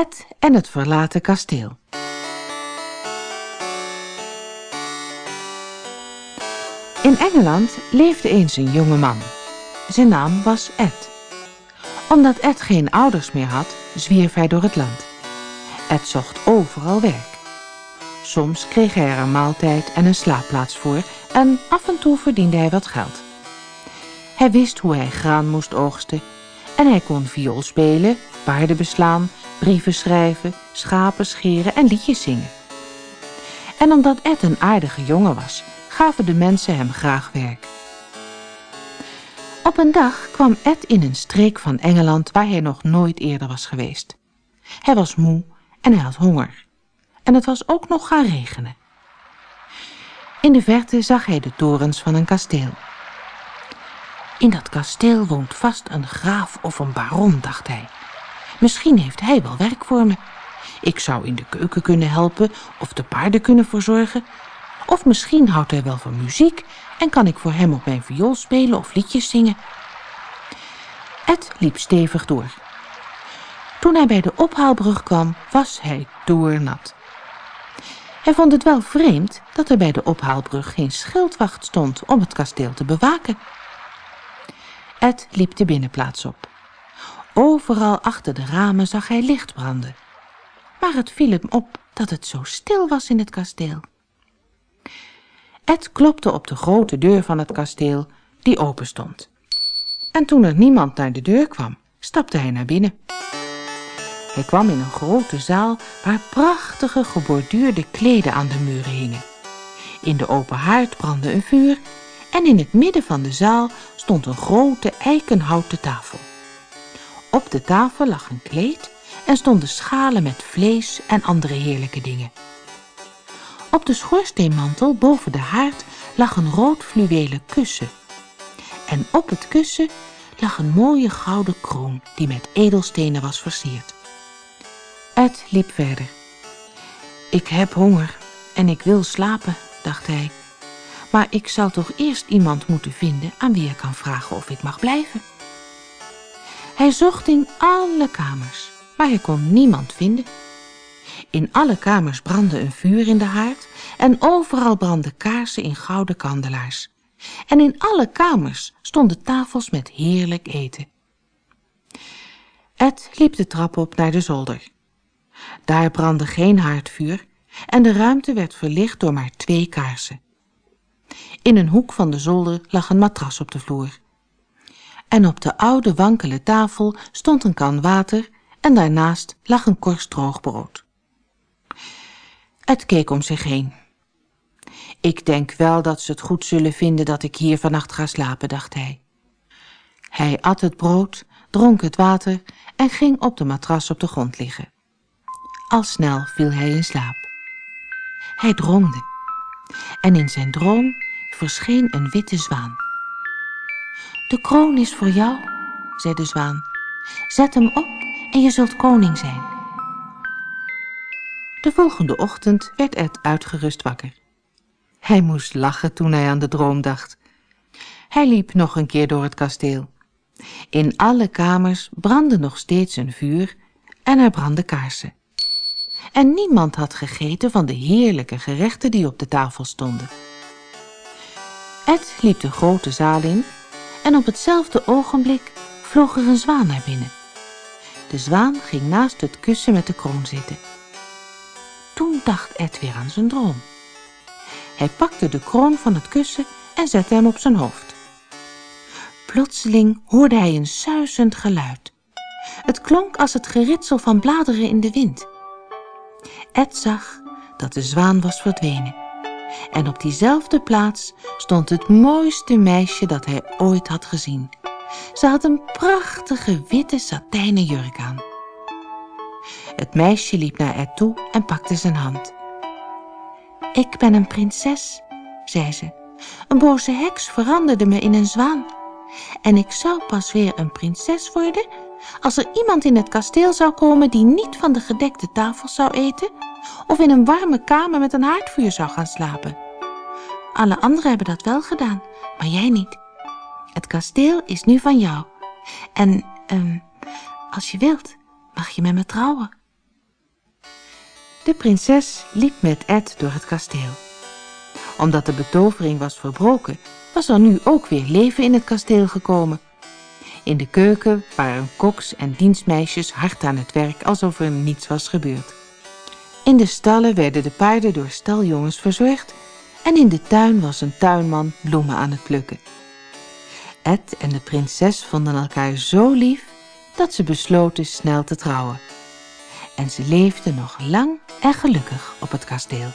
Ed en het verlaten kasteel. In Engeland leefde eens een jonge man. Zijn naam was Ed. Omdat Ed geen ouders meer had, zwierf hij door het land. Ed zocht overal werk. Soms kreeg hij er een maaltijd en een slaapplaats voor en af en toe verdiende hij wat geld. Hij wist hoe hij graan moest oogsten en hij kon viool spelen, paarden beslaan, brieven schrijven, schapen scheren en liedjes zingen. En omdat Ed een aardige jongen was, gaven de mensen hem graag werk. Op een dag kwam Ed in een streek van Engeland waar hij nog nooit eerder was geweest. Hij was moe en hij had honger. En het was ook nog gaan regenen. In de verte zag hij de torens van een kasteel. In dat kasteel woont vast een graaf of een baron, dacht hij. Misschien heeft hij wel werk voor me. Ik zou in de keuken kunnen helpen of de paarden kunnen verzorgen. Of misschien houdt hij wel van muziek en kan ik voor hem op mijn viool spelen of liedjes zingen. Ed liep stevig door. Toen hij bij de ophaalbrug kwam, was hij doornat. Hij vond het wel vreemd dat er bij de ophaalbrug geen schildwacht stond om het kasteel te bewaken. Ed liep de binnenplaats op. Overal achter de ramen zag hij licht branden. Maar het viel hem op dat het zo stil was in het kasteel. Ed klopte op de grote deur van het kasteel, die open stond. En toen er niemand naar de deur kwam, stapte hij naar binnen. Hij kwam in een grote zaal waar prachtige geborduurde kleden aan de muren hingen. In de open haard brandde een vuur en in het midden van de zaal stond een grote eikenhouten tafel. Op de tafel lag een kleed en stonden schalen met vlees en andere heerlijke dingen. Op de schoorsteenmantel boven de haard lag een rood fluwelen kussen. En op het kussen lag een mooie gouden kroon die met edelstenen was versierd. Ed liep verder. Ik heb honger en ik wil slapen, dacht hij. Maar ik zal toch eerst iemand moeten vinden aan wie ik kan vragen of ik mag blijven. Hij zocht in alle kamers, maar hij kon niemand vinden. In alle kamers brandde een vuur in de haard en overal brandden kaarsen in gouden kandelaars. En in alle kamers stonden tafels met heerlijk eten. Ed liep de trap op naar de zolder. Daar brandde geen haardvuur en de ruimte werd verlicht door maar twee kaarsen. In een hoek van de zolder lag een matras op de vloer. En op de oude wankele tafel stond een kan water en daarnaast lag een korst droog brood. Het keek om zich heen. Ik denk wel dat ze het goed zullen vinden dat ik hier vannacht ga slapen, dacht hij. Hij at het brood, dronk het water en ging op de matras op de grond liggen. Al snel viel hij in slaap. Hij droomde. En in zijn droom verscheen een witte zwaan. De kroon is voor jou, zei de zwaan. Zet hem op en je zult koning zijn. De volgende ochtend werd Ed uitgerust wakker. Hij moest lachen toen hij aan de droom dacht. Hij liep nog een keer door het kasteel. In alle kamers brandde nog steeds een vuur en er brandden kaarsen. En niemand had gegeten van de heerlijke gerechten die op de tafel stonden. Ed liep de grote zaal in en op hetzelfde ogenblik vloog er een zwaan naar binnen. De zwaan ging naast het kussen met de kroon zitten. Toen dacht Ed weer aan zijn droom. Hij pakte de kroon van het kussen en zette hem op zijn hoofd. Plotseling hoorde hij een suizend geluid. Het klonk als het geritsel van bladeren in de wind. Ed zag dat de zwaan was verdwenen. En op diezelfde plaats stond het mooiste meisje dat hij ooit had gezien. Ze had een prachtige witte satijnen jurk aan. Het meisje liep naar Ed toe en pakte zijn hand. Ik ben een prinses, zei ze. Een boze heks veranderde me in een zwaan. En ik zou pas weer een prinses worden als er iemand in het kasteel zou komen die niet van de gedekte tafel zou eten of in een warme kamer met een haardvuur zou gaan slapen. Alle anderen hebben dat wel gedaan, maar jij niet. Het kasteel is nu van jou. En, um, als je wilt, mag je met me trouwen. De prinses liep met Ed door het kasteel. Omdat de betovering was verbroken, was er nu ook weer leven in het kasteel gekomen. In de keuken waren koks en dienstmeisjes hard aan het werk alsof er niets was gebeurd. In de stallen werden de paarden door staljongens verzorgd en in de tuin was een tuinman bloemen aan het plukken. Ed en de prinses vonden elkaar zo lief dat ze besloten snel te trouwen. En ze leefden nog lang en gelukkig op het kasteel.